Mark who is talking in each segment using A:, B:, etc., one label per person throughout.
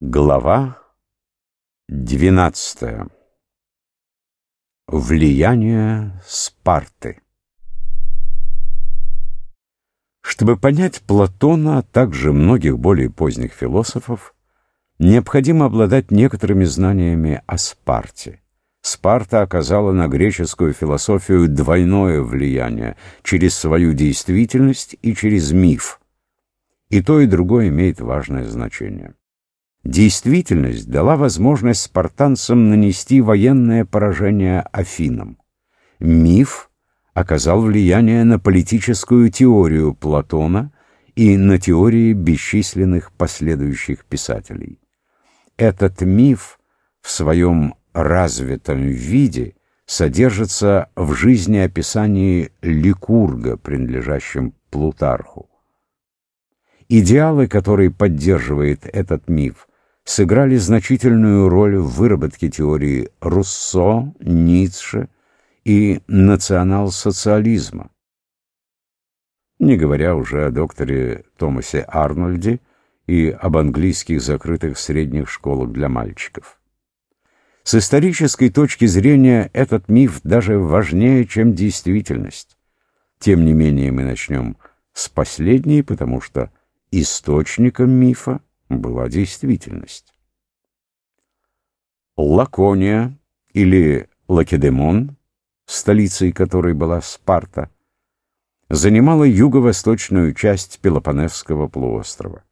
A: Глава двенадцатая. Влияние Спарты. Чтобы понять Платона, а также многих более поздних философов, необходимо обладать некоторыми знаниями о Спарте. Спарта оказала на греческую философию двойное влияние через свою действительность и через миф. И то, и другое имеет важное значение. Действительность дала возможность спартанцам нанести военное поражение Афинам. Миф оказал влияние на политическую теорию Платона и на теории бесчисленных последующих писателей. Этот миф в своем развитом виде содержится в жизнеописании Ликурга, принадлежащем Плутарху. Идеалы, которые поддерживает этот миф, сыграли значительную роль в выработке теории Руссо, Ницше и национал-социализма. Не говоря уже о докторе Томасе Арнольде и об английских закрытых средних школах для мальчиков. С исторической точки зрения этот миф даже важнее, чем действительность. Тем не менее мы начнем с последней, потому что источником мифа была действительность. Лакония или Лакедемон, столицей которой была Спарта, занимала юго-восточную часть Пелопонесского полуострова.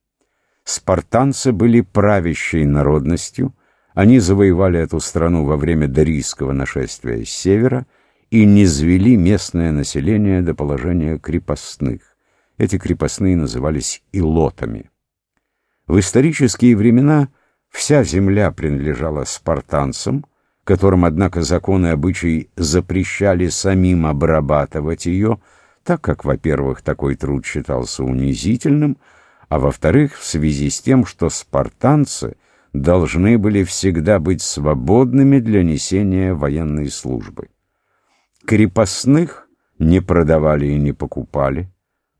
A: Спартанцы были правящей народностью, они завоевали эту страну во время дарийского нашествия с севера и низвели местное население до положения крепостных. Эти крепостные назывались илотами. В исторические времена вся земля принадлежала спартанцам, которым, однако, законы и обычаи запрещали самим обрабатывать ее, так как, во-первых, такой труд считался унизительным, а во-вторых, в связи с тем, что спартанцы должны были всегда быть свободными для несения военной службы. Крепостных не продавали и не покупали,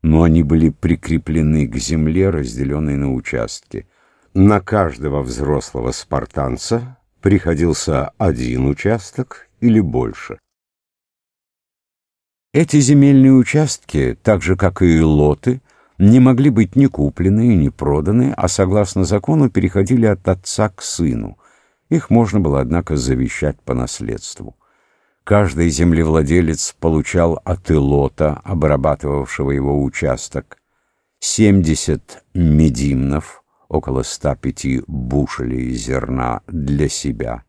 A: но они были прикреплены к земле, разделенной на участки. На каждого взрослого спартанца приходился один участок или больше. Эти земельные участки, так же как и лоты, не могли быть ни куплены, ни проданы, а согласно закону переходили от отца к сыну. Их можно было, однако, завещать по наследству. Каждый землевладелец получал от илота, обрабатывавшего его участок, 70 медимнов, около 105 бушелей зерна для себя,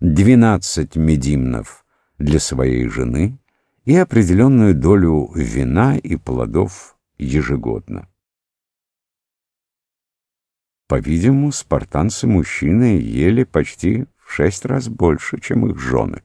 A: 12 медимнов для своей жены и определенную долю вина и плодов ежегодно. По-видимому, спартанцы-мужчины ели почти в шесть раз больше, чем их жены.